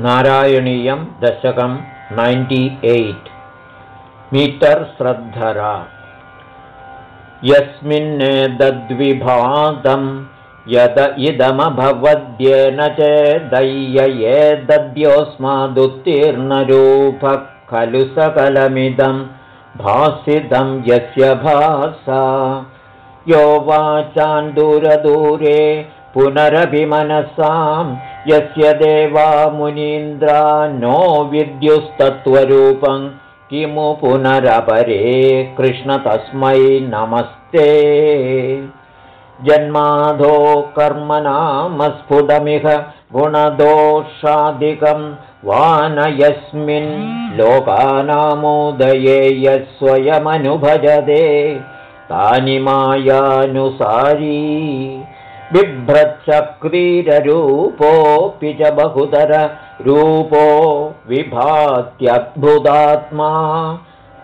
नारायणीयं दशकं ninety eight. Metre श्रद्धरा। यस्मिन्नेदद्विभातं यद इदमभवद्येन चेदय्ययेदद्योऽस्मादुत्तीर्णरूपः खलु सकलमिदं भासितं यस्य भासा। यो दूरदूरे पुनरभिमनसां यस्य देवा मुनीन्द्रा नो विद्युस्तत्त्वरूपं किमु पुनरपरे कृष्ण तस्मै नमस्ते। जन्माधो कर्मनामस्फुटमिह गुणदोषादिकं वानयस्मिन् लोकानामोदये यस्वयमनुभजते तानि मायानुसारी बिभ्रच्चक्रीररूपोऽपि च बहुतररूपो विभात्यद्भुतात्मा।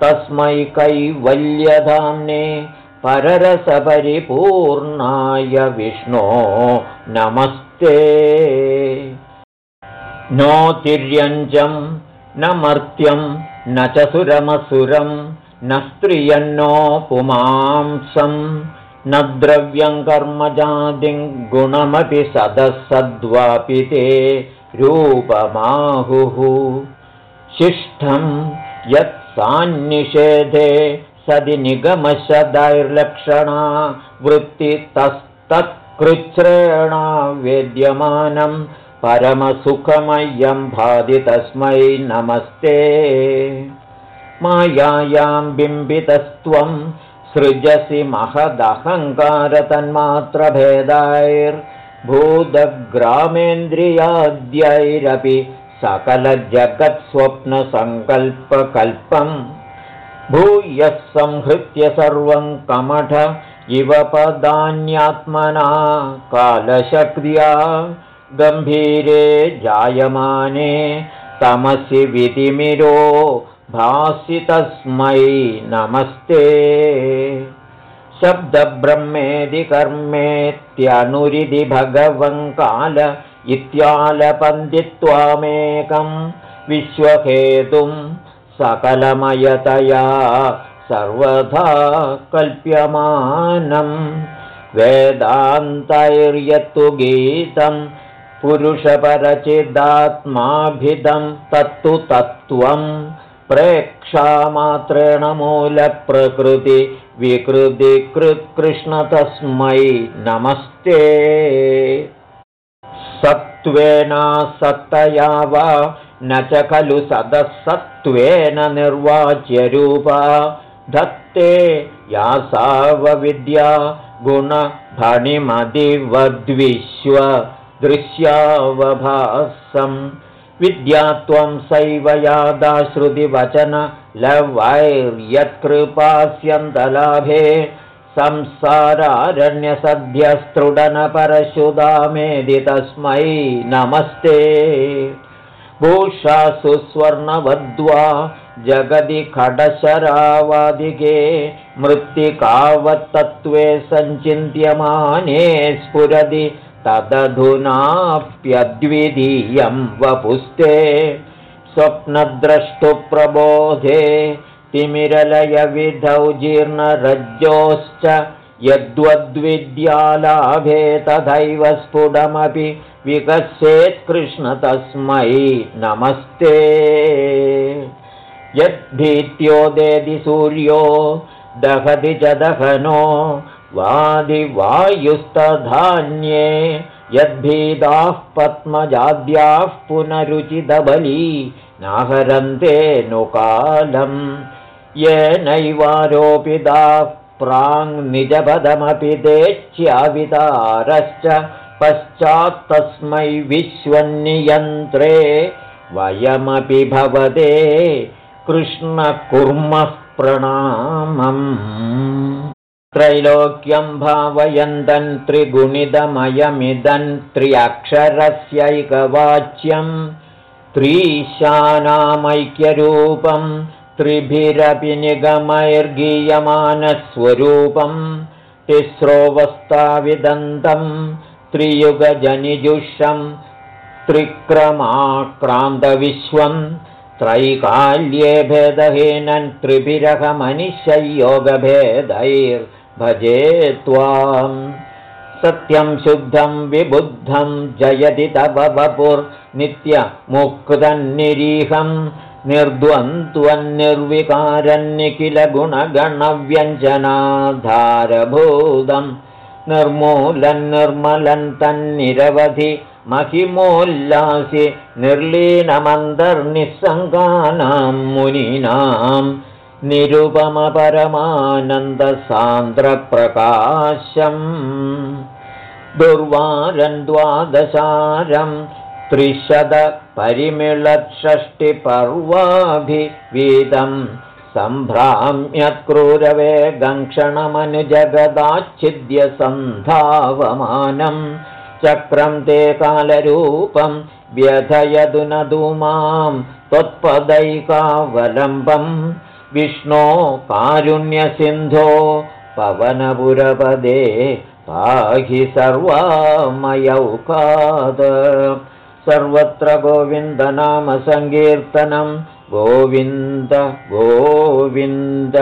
तस्मै कैवल्यधाम्ने पररसपरिपूर्णाय विष्णो नमस्ते। तिर्यञ्जं न मर्त्यं न च सुरमसुरं न स्त्रियन्नो पुमांसम् न द्रव्यं कर्मजातिं गुणमपि सदसद्वापि ते रूपमाहुः। शिष्ठं यत् सान्निषेधे सदि निगमशदैर्लक्षणा वृत्तितस्तत्कृच्छ्रेणा वेद्यमानं परमसुखमय्यं भाति तस्मै नमस्ते। मायायां बिम्बितस्त्वं सृजसि महदहङ्कारतन्मात्रभेदाैर्भूतग्रामेन्द्रियाद्यैरपि सकलजगत्स्वप्नसङ्कल्पकल्पम् भूयः संहृत्य सर्वं कमठ इव पदान्यात्मना कालशक्रिया गम्भीरे जायमाने तमसि विधिमिरो भासि तस्मै नमस्ते। शब्दब्रह्मेदि कर्मेत्यनुरिधि भगवङ्काल इत्यालपन्दित्वामेकं विश्वहेतुं सकलमयतया सर्वथा कल्प्यमानं। वेदान्तैर्यत्तु गीतं पुरुषपरचिदात्माभिदं तत्तु तत्त्वम् प्रेक्षामात्रेण मूलप्रकृति विकृतिकृत्कृष्ण तस्मै नमस्ते। सत्त्वेनासत्तया वा न च खलु सदसत्त्वेन निर्वाच्यरूपा। धत्ते या सावविद्या गुणधणिमदिवद्विश्व दृश्यावभासम् विद्यात्वं सैव यादाश्रुतिवचनलवैर्यत्कृपास्यन्तलाभे संसारारण्यसद्यस्तृडनपरशुदामेदि तस्मै नमस्ते। भूषासु स्वर्णवद्वा जगदि खडशरावादिके मृत्तिकावत्तत्त्वे सञ्चिन्त्यमाने स्फुरदि तदधुनाप्यद्वितीयं वपुस्ते स्वप्नद्रष्टुप्रबोधे तिमिरलयविधौ जीर्णरज्जोश्च यद्वद्विद्यालाभे तथैव स्फुटमपि विकस्येत् कृष्ण तस्मै नमस्ते। यद्भीत्योदेति सूर्यो दहति च दहनो वादिवायुस्तधान्ये यद्भीदाः पद्मजाद्याः पुनरुचितबली नाहरन्ते नुकालम् येनैवारोपिताः प्राङ्निजपदमपि देच्यावितारश्च पश्चात्तस्मै विश्वन्नियन्त्रे वयमपि भवते कृष्णकुर्मः प्रणामम् त्रैलोक्यं भावयन्तन् त्रिगुणितमयमिदन् त्र्यक्षरस्यैकवाच्यं त्रीशानामैक्यरूपं त्रिभिरपि निगमैर्गीयमानस्वरूपं तिस्रोऽवस्थाविदन्तं त्रियुगजनिजुषं त्रिक्रमाक्रान्तविश्वं त्रैकाल्ये भेदहीनन् त्रिभिरहमनिशयोगभेदैर्भजे त्वाम् सत्यं शुद्धं विबुद्धं जयति तव वपुर्नित्यमुक्तन्निरीहं। निर्द्वन्द्वन्निर्विकारन्निखिलगुणगणव्यञ्जनाधारभूतं। निर्मूलन् तन्निरवधि महिमोल्लासि निर्लीनमन्तर्निस्सङ्गानां मुनीनां निरुपमपरमानन्दसान्द्रप्रकाशम् दुर्वारं द्वादशारं त्रिशतपरिमिळषष्टिपर्वाभिवीदं सम्भ्राम्यत्क्रूरवेगङ्क्षणमनुजगदाच्छिद्य सन्धावमानं चक्रं ते कालरूपं व्यथयदु न मां त्वत्पदैकावलम्बं विष्णो कारुण्यसिन्धो पवनपुरपदे पाहि सर्वामयौकाद। सर्वत्र गोविन्दनामसङ्कीर्तनं गोविन्द गोविन्द